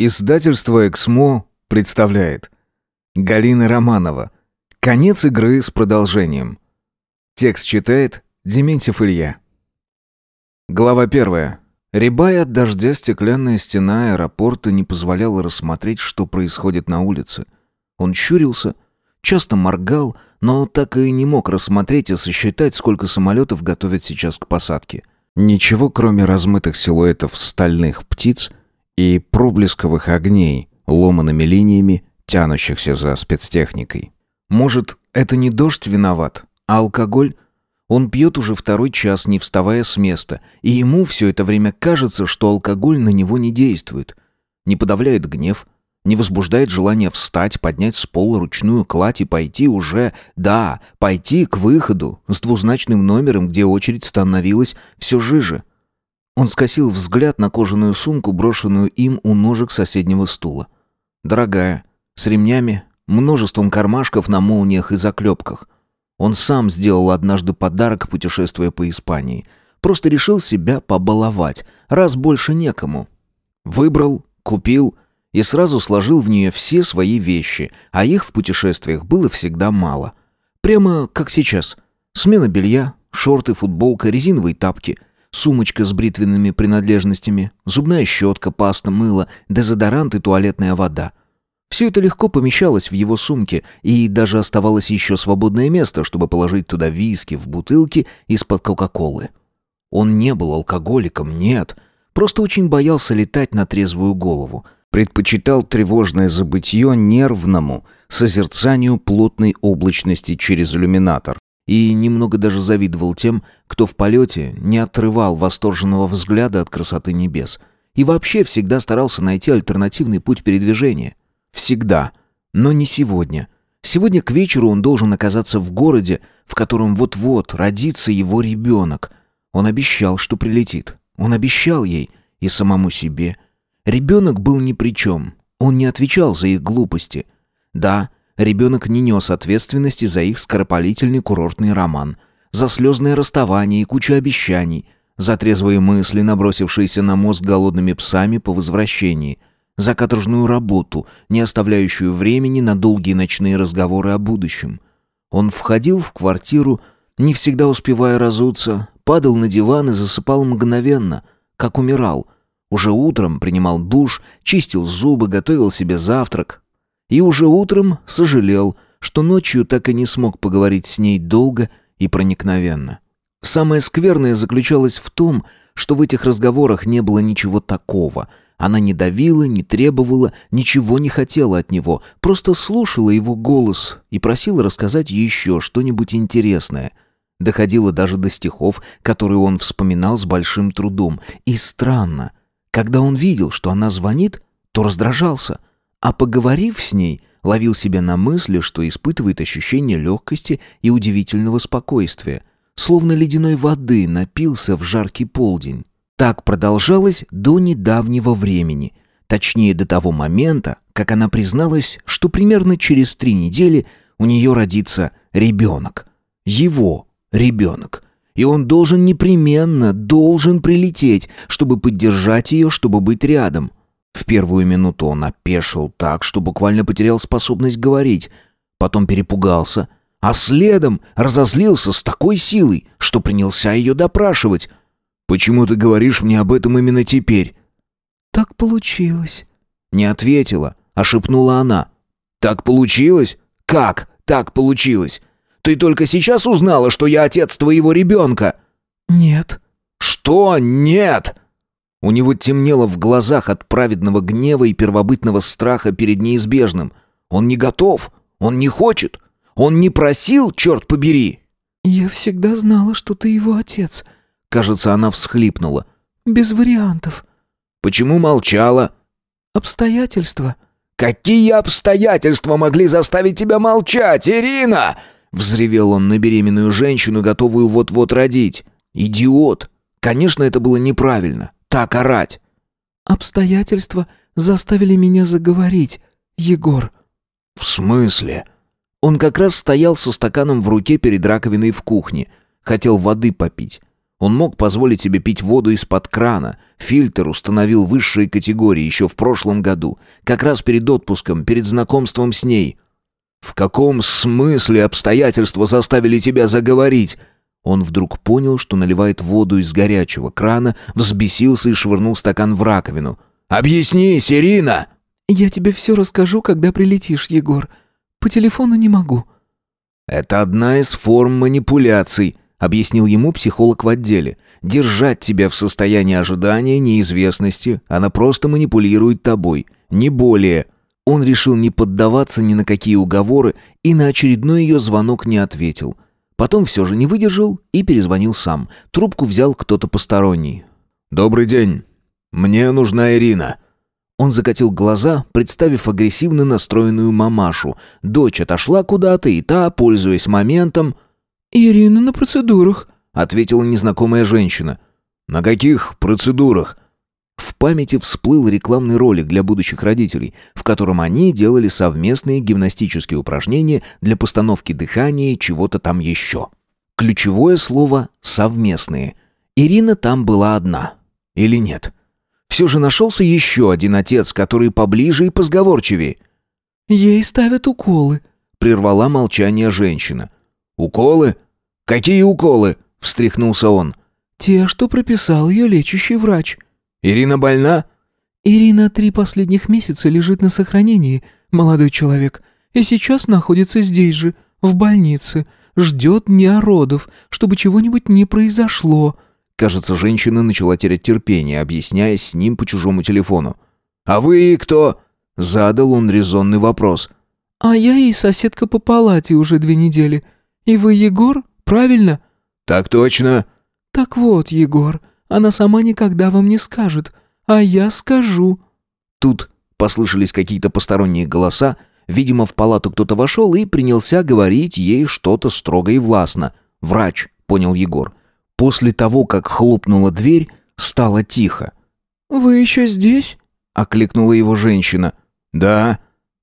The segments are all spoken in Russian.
Издательство «Эксмо» представляет Галина Романова «Конец игры с продолжением». Текст читает Дементьев Илья. Глава первая. Рябая от дождя стеклянная стена аэропорта не позволяла рассмотреть, что происходит на улице. Он щурился, часто моргал, но так и не мог рассмотреть и сосчитать, сколько самолетов готовят сейчас к посадке. Ничего, кроме размытых силуэтов стальных птиц – и проблесковых огней, ломаными линиями, тянущихся за спецтехникой. Может, это не дождь виноват, а алкоголь? Он пьет уже второй час, не вставая с места, и ему все это время кажется, что алкоголь на него не действует. Не подавляет гнев, не возбуждает желание встать, поднять с пола ручную кладь и пойти уже, да, пойти к выходу с двузначным номером, где очередь становилась все жиже. Он скосил взгляд на кожаную сумку, брошенную им у ножек соседнего стула. Дорогая, с ремнями, множеством кармашков на молниях и заклепках. Он сам сделал однажды подарок, путешествуя по Испании. Просто решил себя побаловать, раз больше некому. Выбрал, купил и сразу сложил в нее все свои вещи, а их в путешествиях было всегда мало. Прямо как сейчас. Смена белья, шорты, футболка, резиновые тапки – сумочка с бритвенными принадлежностями, зубная щетка, паста, мыло, дезодорант и туалетная вода. Все это легко помещалось в его сумке, и даже оставалось еще свободное место, чтобы положить туда виски в бутылки из-под Кока-Колы. Он не был алкоголиком, нет, просто очень боялся летать на трезвую голову. Предпочитал тревожное забытье нервному созерцанию плотной облачности через иллюминатор и немного даже завидовал тем, кто в полете не отрывал восторженного взгляда от красоты небес и вообще всегда старался найти альтернативный путь передвижения. Всегда. Но не сегодня. Сегодня к вечеру он должен оказаться в городе, в котором вот-вот родится его ребенок. Он обещал, что прилетит. Он обещал ей и самому себе. Ребенок был ни при чем. Он не отвечал за их глупости. Да, Ребенок не нес ответственности за их скоропалительный курортный роман, за слезное расставание и кучу обещаний, за трезвые мысли, набросившиеся на мозг голодными псами по возвращении, за каторжную работу, не оставляющую времени на долгие ночные разговоры о будущем. Он входил в квартиру, не всегда успевая разуться, падал на диван и засыпал мгновенно, как умирал. Уже утром принимал душ, чистил зубы, готовил себе завтрак, и уже утром сожалел, что ночью так и не смог поговорить с ней долго и проникновенно. Самое скверное заключалось в том, что в этих разговорах не было ничего такого. Она не давила, не требовала, ничего не хотела от него, просто слушала его голос и просила рассказать еще что-нибудь интересное. Доходило даже до стихов, которые он вспоминал с большим трудом. И странно, когда он видел, что она звонит, то раздражался – а поговорив с ней, ловил себя на мысли, что испытывает ощущение легкости и удивительного спокойствия, словно ледяной воды напился в жаркий полдень. Так продолжалось до недавнего времени, точнее до того момента, как она призналась, что примерно через три недели у нее родится ребенок. Его ребенок. И он должен непременно, должен прилететь, чтобы поддержать ее, чтобы быть рядом. В первую минуту он опешил так, что буквально потерял способность говорить. Потом перепугался, а следом разозлился с такой силой, что принялся ее допрашивать. «Почему ты говоришь мне об этом именно теперь?» «Так получилось». Не ответила, а шепнула она. «Так получилось? Как так получилось? Ты только сейчас узнала, что я отец твоего ребенка?» «Нет». «Что нет?» У него темнело в глазах от праведного гнева и первобытного страха перед неизбежным. Он не готов, он не хочет, он не просил, черт побери. «Я всегда знала, что ты его отец», — кажется, она всхлипнула. «Без вариантов». «Почему молчала?» «Обстоятельства». «Какие обстоятельства могли заставить тебя молчать, Ирина?» Взревел он на беременную женщину, готовую вот-вот родить. «Идиот! Конечно, это было неправильно так орать?» «Обстоятельства заставили меня заговорить, Егор». «В смысле?» Он как раз стоял со стаканом в руке перед раковиной в кухне. Хотел воды попить. Он мог позволить себе пить воду из-под крана. Фильтр установил высшие категории еще в прошлом году, как раз перед отпуском, перед знакомством с ней. «В каком смысле обстоятельства заставили тебя заговорить?» Он вдруг понял, что наливает воду из горячего крана, взбесился и швырнул стакан в раковину. «Объяснись, Ирина!» «Я тебе все расскажу, когда прилетишь, Егор. По телефону не могу». «Это одна из форм манипуляций», — объяснил ему психолог в отделе. «Держать тебя в состоянии ожидания, неизвестности. Она просто манипулирует тобой. Не более». Он решил не поддаваться ни на какие уговоры и на очередной ее звонок не ответил. Потом все же не выдержал и перезвонил сам. Трубку взял кто-то посторонний. «Добрый день. Мне нужна Ирина». Он закатил глаза, представив агрессивно настроенную мамашу. Дочь отошла куда-то, и та, пользуясь моментом... «Ирина на процедурах», — ответила незнакомая женщина. «На каких процедурах?» В памяти всплыл рекламный ролик для будущих родителей, в котором они делали совместные гимнастические упражнения для постановки дыхания и чего-то там еще. Ключевое слово «совместные». Ирина там была одна. Или нет? Все же нашелся еще один отец, который поближе и позговорчивее. «Ей ставят уколы», — прервала молчание женщина. «Уколы? Какие уколы?» — встряхнулся он. «Те, что прописал ее лечащий врач». «Ирина больна?» «Ирина три последних месяца лежит на сохранении, молодой человек, и сейчас находится здесь же, в больнице, ждет неородов, чтобы чего-нибудь не произошло». Кажется, женщина начала терять терпение, объясняясь с ним по чужому телефону. «А вы кто?» — задал он резонный вопрос. «А я и соседка по палате уже две недели. И вы Егор, правильно?» «Так точно». «Так вот, Егор, она сама никогда вам не скажет, а я скажу». Тут послышались какие-то посторонние голоса, видимо, в палату кто-то вошел и принялся говорить ей что-то строго и властно. «Врач», — понял Егор. После того, как хлопнула дверь, стало тихо. «Вы еще здесь?» — окликнула его женщина. «Да».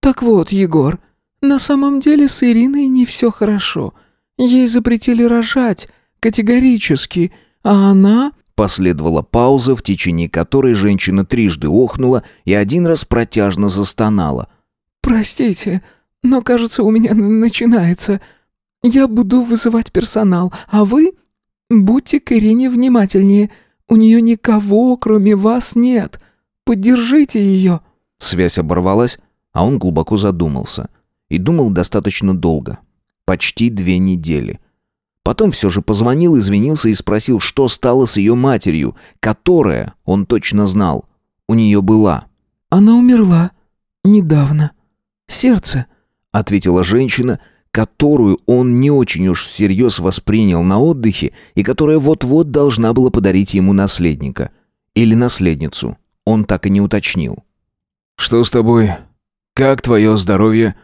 «Так вот, Егор, на самом деле с Ириной не все хорошо. Ей запретили рожать, категорически, а она...» Последовала пауза, в течение которой женщина трижды охнула и один раз протяжно застонала. «Простите, но, кажется, у меня начинается. Я буду вызывать персонал, а вы Будьте к Ирине внимательнее. У нее никого, кроме вас, нет. Поддержите ее». Связь оборвалась, а он глубоко задумался. И думал достаточно долго. Почти две недели. Потом все же позвонил, извинился и спросил, что стало с ее матерью, которая, он точно знал, у нее была. «Она умерла. Недавно. Сердце», — ответила женщина, — которую он не очень уж всерьез воспринял на отдыхе и которая вот-вот должна была подарить ему наследника. Или наследницу. Он так и не уточнил. «Что с тобой? Как твое здоровье?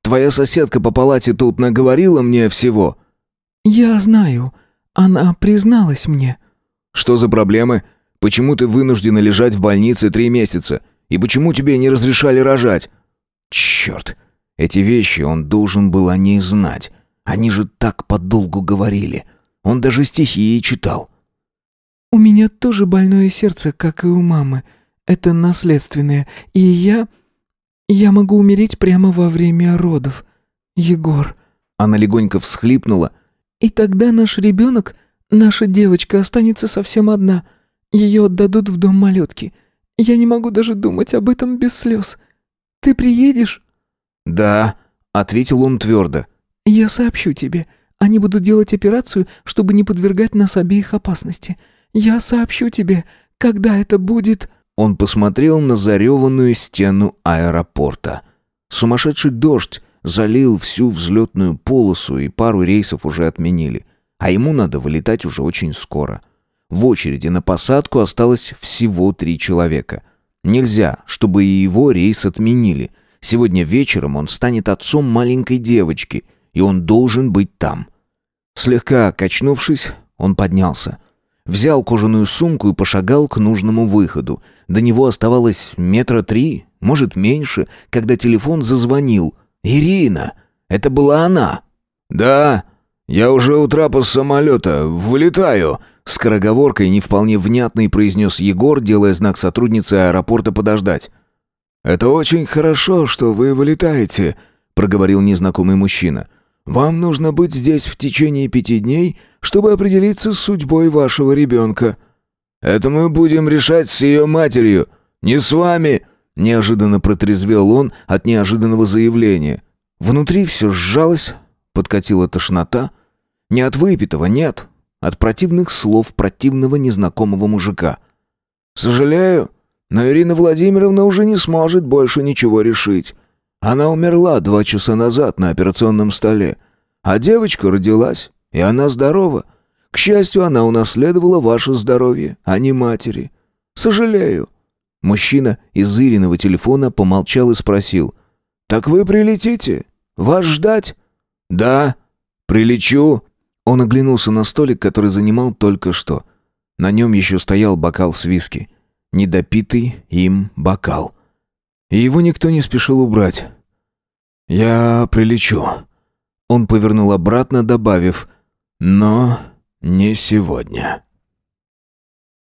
Твоя соседка по палате тут наговорила мне всего». «Я знаю. Она призналась мне». «Что за проблемы? Почему ты вынуждена лежать в больнице три месяца? И почему тебе не разрешали рожать?» «Черт! Эти вещи он должен был о ней знать. Они же так подолгу говорили. Он даже стихи ей читал. «У меня тоже больное сердце, как и у мамы. Это наследственное. И я... Я могу умереть прямо во время родов. Егор...» Она легонько всхлипнула. «И тогда наш ребенок, наша девочка, останется совсем одна. Ее отдадут в дом малютки. Я не могу даже думать об этом без слез. Ты приедешь?» «Да», — ответил он твердо. «Я сообщу тебе. Они будут делать операцию, чтобы не подвергать нас обеих опасности. Я сообщу тебе, когда это будет...» Он посмотрел на зареванную стену аэропорта. Сумасшедший дождь залил всю взлетную полосу, и пару рейсов уже отменили. А ему надо вылетать уже очень скоро. В очереди на посадку осталось всего три человека. Нельзя, чтобы и его рейс отменили — Сегодня вечером он станет отцом маленькой девочки, и он должен быть там. Слегка качнувшись, он поднялся. Взял кожаную сумку и пошагал к нужному выходу. До него оставалось метра три, может меньше, когда телефон зазвонил. «Ирина! Это была она!» «Да, я уже у трапа самолета, вылетаю», Скороговоркой не вполне внятный произнес Егор, делая знак сотруднице аэропорта подождать. «Это очень хорошо, что вы вылетаете», — проговорил незнакомый мужчина. «Вам нужно быть здесь в течение пяти дней, чтобы определиться с судьбой вашего ребенка». «Это мы будем решать с ее матерью, не с вами», — неожиданно протрезвел он от неожиданного заявления. Внутри все сжалось, подкатила тошнота. Не от выпитого, нет, от противных слов противного незнакомого мужика. «Сожалею, но Ирина Владимировна уже не сможет больше ничего решить. Она умерла два часа назад на операционном столе, а девочка родилась, и она здорова. К счастью, она унаследовала ваше здоровье, а не матери. Сожалею». Мужчина из Ириного телефона помолчал и спросил. «Так вы прилетите? Вас ждать?» «Да, прилечу». Он оглянулся на столик, который занимал только что. На нем еще стоял бокал с виски. Недопитый им бокал. И его никто не спешил убрать. «Я прилечу». Он повернул обратно, добавив «Но не сегодня».